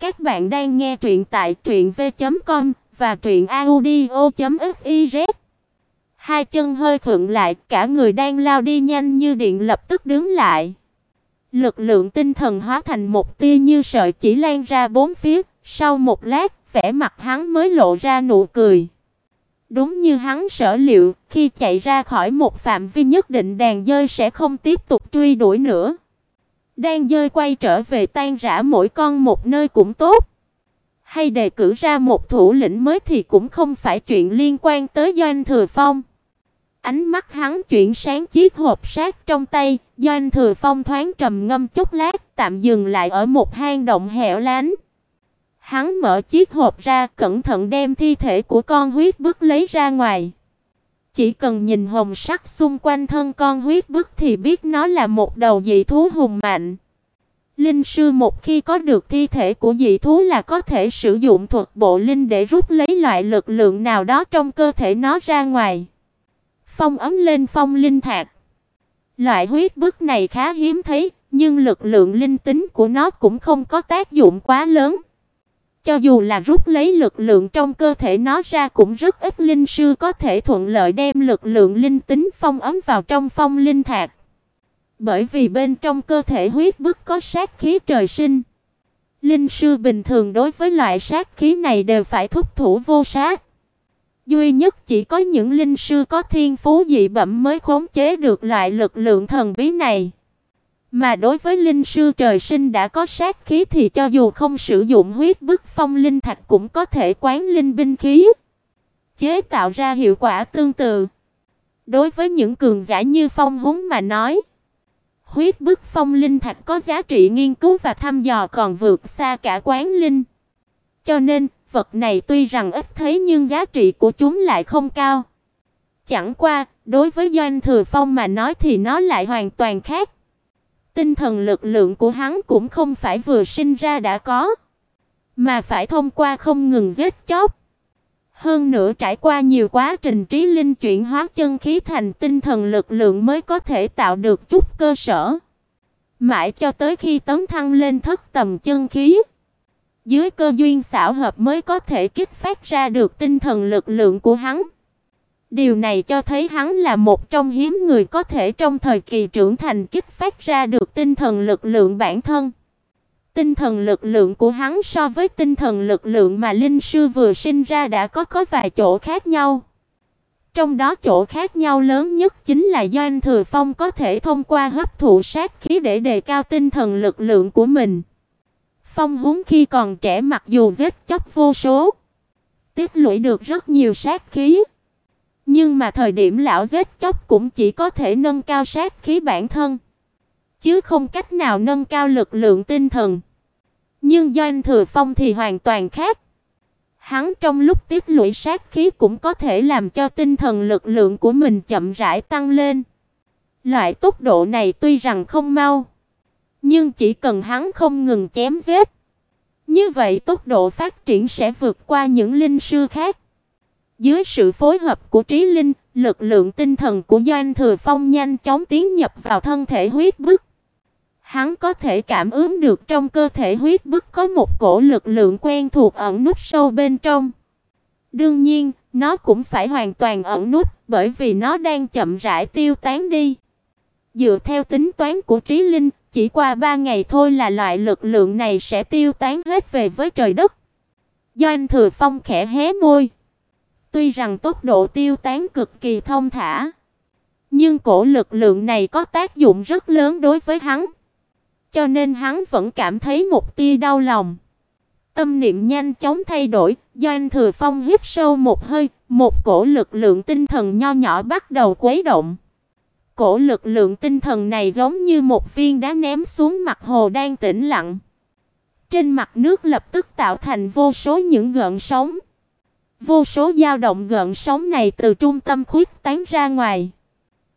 Các bạn đang nghe truyện tại truyệnv.com và truyệnaudio.fiz. Hai chân hơi khựng lại, cả người đang lao đi nhanh như điện lập tức đứng lại. Lực lượng tinh thần hóa thành một tia như sợi chỉ lan ra bốn phía, sau một lát, vẻ mặt hắn mới lộ ra nụ cười. Đúng như hắn sở liệu, khi chạy ra khỏi một phạm vi nhất định đàn dơi sẽ không tiếp tục truy đuổi nữa đang dơi quay trở về tan rã mỗi con một nơi cũng tốt. Hay đề cử ra một thủ lĩnh mới thì cũng không phải chuyện liên quan tới Doanh Thừa Phong. Ánh mắt hắn chuyển sáng chiếc hộp sát trong tay, Doanh Thừa Phong thoáng trầm ngâm chút lát, tạm dừng lại ở một hang động hẻo lánh. Hắn mở chiếc hộp ra, cẩn thận đem thi thể của con huyết bức lấy ra ngoài. Chỉ cần nhìn hồng sắc xung quanh thân con huyết bức thì biết nó là một đầu dị thú hùng mạnh. Linh sư một khi có được thi thể của dị thú là có thể sử dụng thuật bộ linh để rút lấy loại lực lượng nào đó trong cơ thể nó ra ngoài. Phong ấm lên phong linh thạch. Loại huyết bức này khá hiếm thấy, nhưng lực lượng linh tính của nó cũng không có tác dụng quá lớn. Cho dù là rút lấy lực lượng trong cơ thể nó ra cũng rất ít linh sư có thể thuận lợi đem lực lượng linh tính phong ấm vào trong phong linh thạch. Bởi vì bên trong cơ thể huyết bức có sát khí trời sinh. Linh sư bình thường đối với loại sát khí này đều phải thúc thủ vô sát. Duy nhất chỉ có những linh sư có thiên phú dị bẩm mới khống chế được loại lực lượng thần bí này. Mà đối với linh sư trời sinh đã có sát khí thì cho dù không sử dụng huyết bức phong linh thạch cũng có thể quán linh binh khí, chế tạo ra hiệu quả tương tự. Đối với những cường giả như Phong Húng mà nói, huyết bức phong linh thạch có giá trị nghiên cứu và thăm dò còn vượt xa cả quán linh. Cho nên, vật này tuy rằng ít thấy nhưng giá trị của chúng lại không cao. Chẳng qua, đối với Doanh Thừa Phong mà nói thì nó lại hoàn toàn khác. Tinh thần lực lượng của hắn cũng không phải vừa sinh ra đã có, mà phải thông qua không ngừng giết chóc. Hơn nữa trải qua nhiều quá trình trí linh chuyển hóa chân khí thành tinh thần lực lượng mới có thể tạo được chút cơ sở. Mãi cho tới khi tấn thăng lên thất tầm chân khí, dưới cơ duyên xảo hợp mới có thể kích phát ra được tinh thần lực lượng của hắn. Điều này cho thấy hắn là một trong hiếm người có thể trong thời kỳ trưởng thành kích phát ra được tinh thần lực lượng bản thân. Tinh thần lực lượng của hắn so với tinh thần lực lượng mà linh sư vừa sinh ra đã có có vài chỗ khác nhau. Trong đó chỗ khác nhau lớn nhất chính là do anh Thừa Phong có thể thông qua hấp thụ sát khí để đề cao tinh thần lực lượng của mình. Phong huống khi còn trẻ mặc dù giết chóc vô số, tiết lũy được rất nhiều sát khí, nhưng mà thời điểm lão giết chóc cũng chỉ có thể nâng cao sát khí bản thân, chứ không cách nào nâng cao lực lượng tinh thần. Nhưng Doanh Thừa Phong thì hoàn toàn khác. Hắn trong lúc tiết lũy sát khí cũng có thể làm cho tinh thần lực lượng của mình chậm rãi tăng lên. Loại tốc độ này tuy rằng không mau, nhưng chỉ cần hắn không ngừng chém giết, như vậy tốc độ phát triển sẽ vượt qua những linh sư khác. Dưới sự phối hợp của trí linh, lực lượng tinh thần của Doanh Thừa Phong nhanh chóng tiến nhập vào thân thể huyết bức. Hắn có thể cảm ứng được trong cơ thể huyết bức có một cổ lực lượng quen thuộc ẩn núp sâu bên trong. Đương nhiên, nó cũng phải hoàn toàn ẩn núp, bởi vì nó đang chậm rãi tiêu tán đi. Dựa theo tính toán của Trí Linh, chỉ qua 3 ngày thôi là loại lực lượng này sẽ tiêu tán hết về với trời đất. Doanh Thừa Phong khẽ hé môi. Tuy rằng tốc độ tiêu tán cực kỳ thông thả, nhưng cổ lực lượng này có tác dụng rất lớn đối với hắn. Cho nên hắn vẫn cảm thấy một tia đau lòng. Tâm niệm nhanh chóng thay đổi, Doanh Thừa Phong hít sâu một hơi, một cổ lực lượng tinh thần nho nhỏ bắt đầu quấy động. Cổ lực lượng tinh thần này giống như một viên đá ném xuống mặt hồ đang tĩnh lặng. Trên mặt nước lập tức tạo thành vô số những gợn sóng. Vô số dao động gợn sóng này từ trung tâm khuyết tán ra ngoài.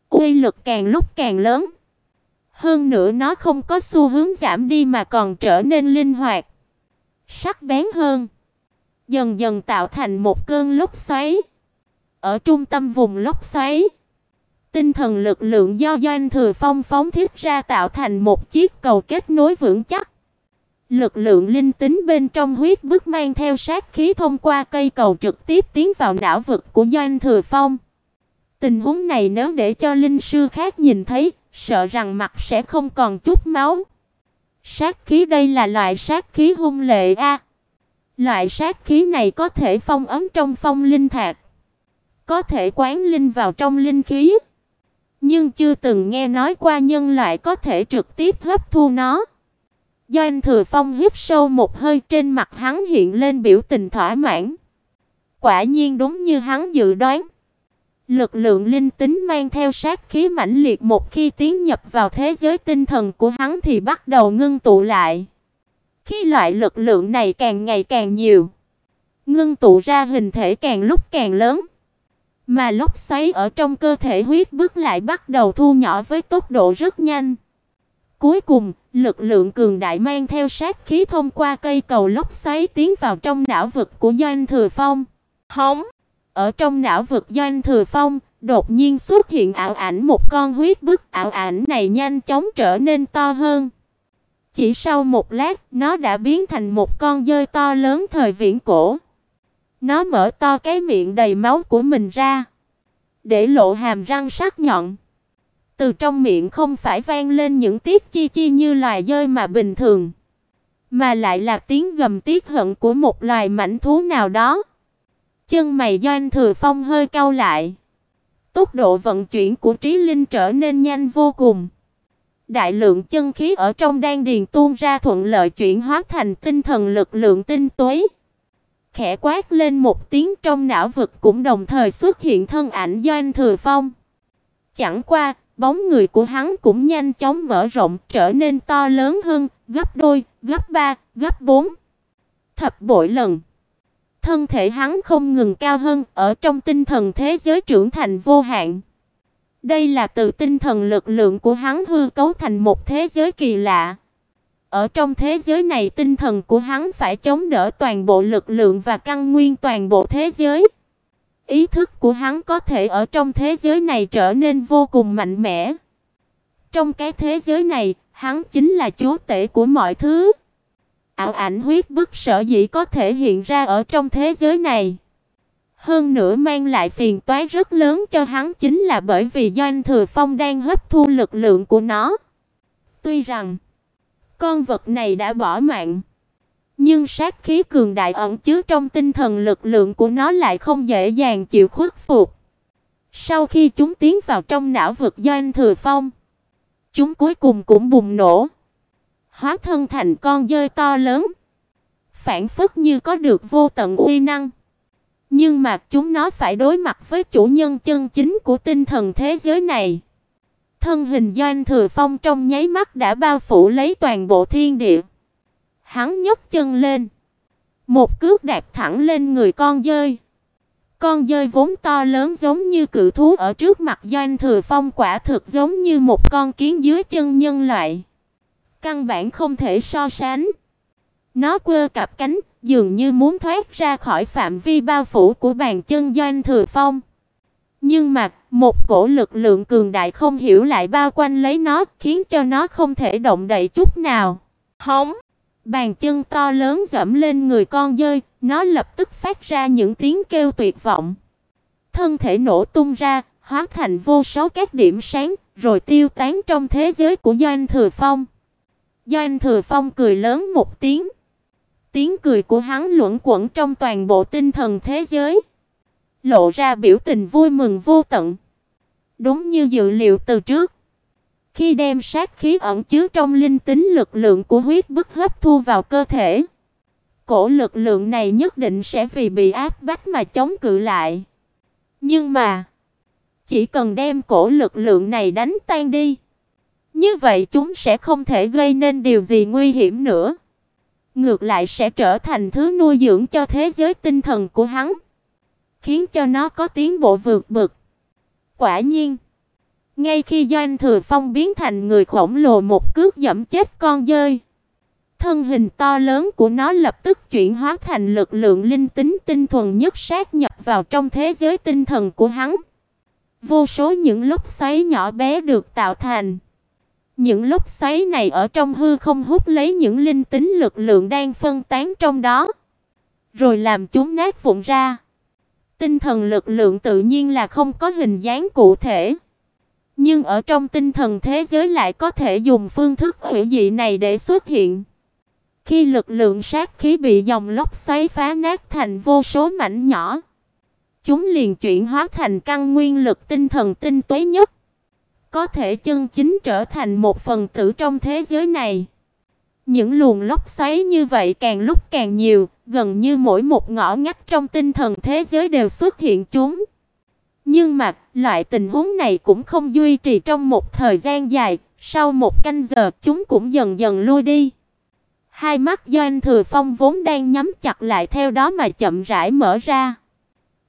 Uy lực càng lúc càng lớn. Hơn nữa nó không có xu hướng giảm đi mà còn trở nên linh hoạt, sắc bén hơn, dần dần tạo thành một cơn lốc xoáy. Ở trung tâm vùng lốc xoáy, tinh thần lực lượng do Doanh Thừa Phong phóng thiết ra tạo thành một chiếc cầu kết nối vững chắc. Lực lượng linh tính bên trong huyết bức mang theo sát khí thông qua cây cầu trực tiếp tiến vào não vực của Doanh Thừa Phong. Tình huống này nếu để cho linh sư khác nhìn thấy, sợ rằng mặt sẽ không còn chút máu. Sát khí đây là loại sát khí hung lệ a. Loại sát khí này có thể phong ấn trong phong linh thạch, có thể quán linh vào trong linh khí, nhưng chưa từng nghe nói qua nhân loại có thể trực tiếp hấp thu nó. Do anh Thừa Phong hít sâu một hơi trên mặt hắn hiện lên biểu tình thỏa mãn. Quả nhiên đúng như hắn dự đoán. Lực lượng linh tính mang theo sát khí mãnh liệt một khi tiến nhập vào thế giới tinh thần của hắn thì bắt đầu ngưng tụ lại. Khi loại lực lượng này càng ngày càng nhiều, ngưng tụ ra hình thể càng lúc càng lớn, mà lốc xoáy ở trong cơ thể huyết bức lại bắt đầu thu nhỏ với tốc độ rất nhanh. Cuối cùng, lực lượng cường đại mang theo sát khí thông qua cây cầu lốc xoáy tiến vào trong não vực của Doanh Thừa Phong. Hống! Ở trong não vực Doanh Thừa Phong, đột nhiên xuất hiện ảo ảnh một con huyết bức, ảo ảnh này nhanh chóng trở nên to hơn. Chỉ sau một lát, nó đã biến thành một con dơi to lớn thời viễn cổ. Nó mở to cái miệng đầy máu của mình ra, để lộ hàm răng sắc nhọn. Từ trong miệng không phải vang lên những tiếng chi chi như loài dơi mà bình thường, mà lại là tiếng gầm tiếc hận của một loài mãnh thú nào đó. Chân mày Doanh Thừa Phong hơi cau lại. Tốc độ vận chuyển của trí linh trở nên nhanh vô cùng. Đại lượng chân khí ở trong đan điền tuôn ra thuận lợi chuyển hóa thành tinh thần lực lượng tinh túy. Khẽ quát lên một tiếng trong não vực cũng đồng thời xuất hiện thân ảnh Doanh Thừa Phong. Chẳng qua, bóng người của hắn cũng nhanh chóng mở rộng, trở nên to lớn hơn, gấp đôi, gấp ba, gấp bốn, thập bội lần. Thân thể hắn không ngừng cao hơn, ở trong tinh thần thế giới trưởng thành vô hạn. Đây là từ tinh thần lực lượng của hắn hư cấu thành một thế giới kỳ lạ. Ở trong thế giới này tinh thần của hắn phải chống đỡ toàn bộ lực lượng và căn nguyên toàn bộ thế giới. Ý thức của hắn có thể ở trong thế giới này trở nên vô cùng mạnh mẽ. Trong cái thế giới này, hắn chính là chúa tể của mọi thứ. Ảo ảnh huyết bức sở dĩ có thể hiện ra ở trong thế giới này. Hơn nữa mang lại phiền toái rất lớn cho hắn chính là bởi vì Doanh Thừa Phong đang hấp thu lực lượng của nó. Tuy rằng con vật này đã bỏ mạng, nhưng sát khí cường đại ẩn chứa trong tinh thần lực lượng của nó lại không dễ dàng chịu khuất phục. Sau khi chúng tiến vào trong não vực Doanh Thừa Phong, chúng cuối cùng cũng bùng nổ, hóa thân thành con dơi to lớn, phản phất như có được vô tận uy năng. Nhưng mà chúng nó phải đối mặt với chủ nhân chân chính của tinh thần thế giới này. Thân hình Doanh Thừa Phong trong nháy mắt đã bao phủ lấy toàn bộ thiên địa. Hắn nhấc chân lên, một cước đạp thẳng lên người con dơi. Con dơi vốn to lớn giống như cự thú ở trước mặt Doanh Thừa Phong quả thực giống như một con kiến dưới chân nhân loại. Căn bản không thể so sánh. Nó quơ cặp cánh, dường như muốn thoát ra khỏi phạm vi bao phủ của bàn chân Doanh Thừa Phong. Nhưng mà, một cổ lực lượng cường đại không hiểu lại bao quanh lấy nó, khiến cho nó không thể động đậy chút nào. Hống! Bàn chân to lớn dẫm lên người con dơi, nó lập tức phát ra những tiếng kêu tuyệt vọng. Thân thể nổ tung ra, hóa thành vô số các điểm sáng, rồi tiêu tán trong thế giới của Doanh Thừa Phong. Doanh Thừa Phong cười lớn một tiếng. Tiếng cười của hắn luẩn quẩn trong toàn bộ tinh thần thế giới, lộ ra biểu tình vui mừng vô tận. Đúng như dự liệu từ trước, khi đem sát khí ẩn chứa trong linh tính lực lượng của huyết bức hấp thu vào cơ thể, cổ lực lượng này nhất định sẽ vì bị áp bách mà chống cự lại. Nhưng mà, chỉ cần đem cổ lực lượng này đánh tan đi, như vậy chúng sẽ không thể gây nên điều gì nguy hiểm nữa ngược lại sẽ trở thành thứ nuôi dưỡng cho thế giới tinh thần của hắn, khiến cho nó có tiến bộ vượt bậc. Quả nhiên, ngay khi Doanh Thừa Phong biến thành người khổng lồ một cước giẫm chết con dơi, thân hình to lớn của nó lập tức chuyển hóa thành lực lượng linh tính tinh thuần nhất sát nhập vào trong thế giới tinh thần của hắn. Vô số những lúc xoáy nhỏ bé được tạo thành Những lốc xoáy này ở trong hư không hút lấy những linh tính lực lượng đang phân tán trong đó, rồi làm chúng nát vụn ra. Tinh thần lực lượng tự nhiên là không có hình dáng cụ thể, nhưng ở trong tinh thần thế giới lại có thể dùng phương thức hủy dị này để xuất hiện. Khi lực lượng sát khí bị dòng lốc xoáy phá nát thành vô số mảnh nhỏ, chúng liền chuyển hóa thành căn nguyên lực tinh thần tinh túy nhất, có thể chân chính trở thành một phần tử trong thế giới này. Những luồng lốc xoáy như vậy càng lúc càng nhiều, gần như mỗi một ngõ ngách trong tinh thần thế giới đều xuất hiện chúng. Nhưng mà, loại tình huống này cũng không duy trì trong một thời gian dài, sau một canh giờ chúng cũng dần dần lui đi. Hai mắt Doanh Thừa Phong vốn đang nhắm chặt lại theo đó mà chậm rãi mở ra.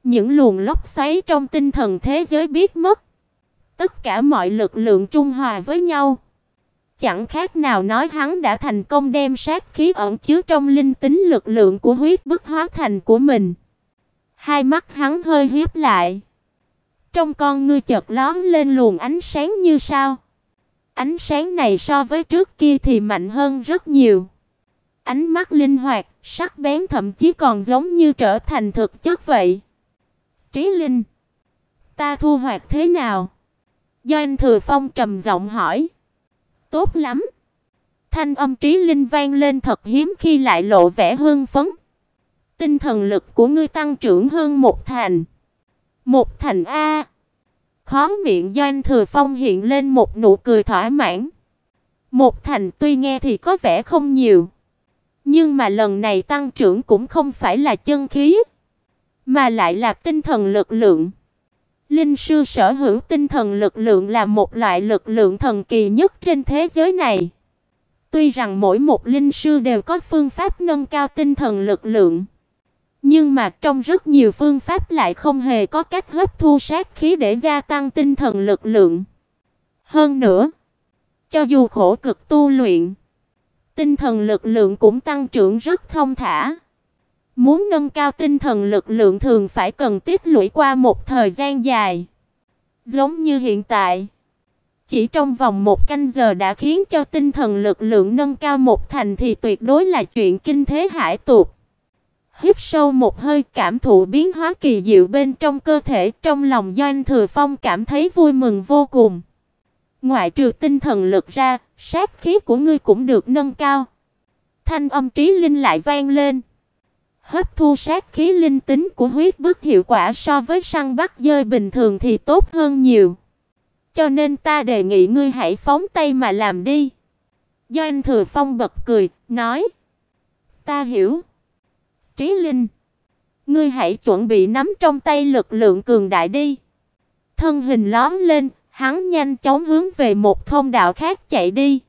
Những luồng lốc xoáy trong tinh thần thế giới biết mất. Tất cả mọi lực lượng trung hòa với nhau. Chẳng khác nào nói hắn đã thành công đem sát khí ẩn chứa trong linh tính lực lượng của huyết bức hóa thành của mình. Hai mắt hắn hơi hiếp lại. Trong con ngươi chợt lóe lên luồng ánh sáng như sao. Ánh sáng này so với trước kia thì mạnh hơn rất nhiều. Ánh mắt linh hoạt, sắc bén thậm chí còn giống như trở thành thực chất vậy. Trí Linh, ta thu hoạch thế nào? Doanh Thừa Phong trầm giọng hỏi. Tốt lắm. Thanh âm Trí Linh vang lên thật hiếm khi lại lộ vẻ hưng phấn. Tinh thần lực của ngươi tăng trưởng hơn một thành. Một thành a. Khó miệng Doanh Thừa Phong hiện lên một nụ cười thỏa mãn. Một thành tuy nghe thì có vẻ không nhiều, nhưng mà lần này tăng trưởng cũng không phải là chân khí, mà lại là tinh thần lực lượng. Linh sư sở hữu tinh thần lực lượng là một loại lực lượng thần kỳ nhất trên thế giới này. Tuy rằng mỗi một linh sư đều có phương pháp nâng cao tinh thần lực lượng, nhưng mà trong rất nhiều phương pháp lại không hề có cách hấp thu sát khí để gia tăng tinh thần lực lượng. Hơn nữa, cho dù khổ cực tu luyện, tinh thần lực lượng cũng tăng trưởng rất thông thả. Muốn nâng cao tinh thần lực lượng thường phải cần tích lũy qua một thời gian dài. Giống như hiện tại, chỉ trong vòng một canh giờ đã khiến cho tinh thần lực lượng nâng cao một thành thì tuyệt đối là chuyện kinh thế hải tục. Hít sâu một hơi cảm thụ biến hóa kỳ diệu bên trong cơ thể, trong lòng Doanh Thừa Phong cảm thấy vui mừng vô cùng. Ngoại trừ tinh thần lực ra, sát khí của ngươi cũng được nâng cao. Thanh âm trí linh lại vang lên. Hấp thu sát khí linh tính của huyết bức hiệu quả so với săn bắt dơi bình thường thì tốt hơn nhiều. Cho nên ta đề nghị ngươi hãy phóng tay mà làm đi. Doanh Thừa Phong bật cười, nói: "Ta hiểu." Trí Linh, ngươi hãy chuẩn bị nắm trong tay lực lượng cường đại đi. Thân hình lóe lên, hắn nhanh chóng hướng về một thông đạo khác chạy đi.